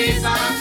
Jesus.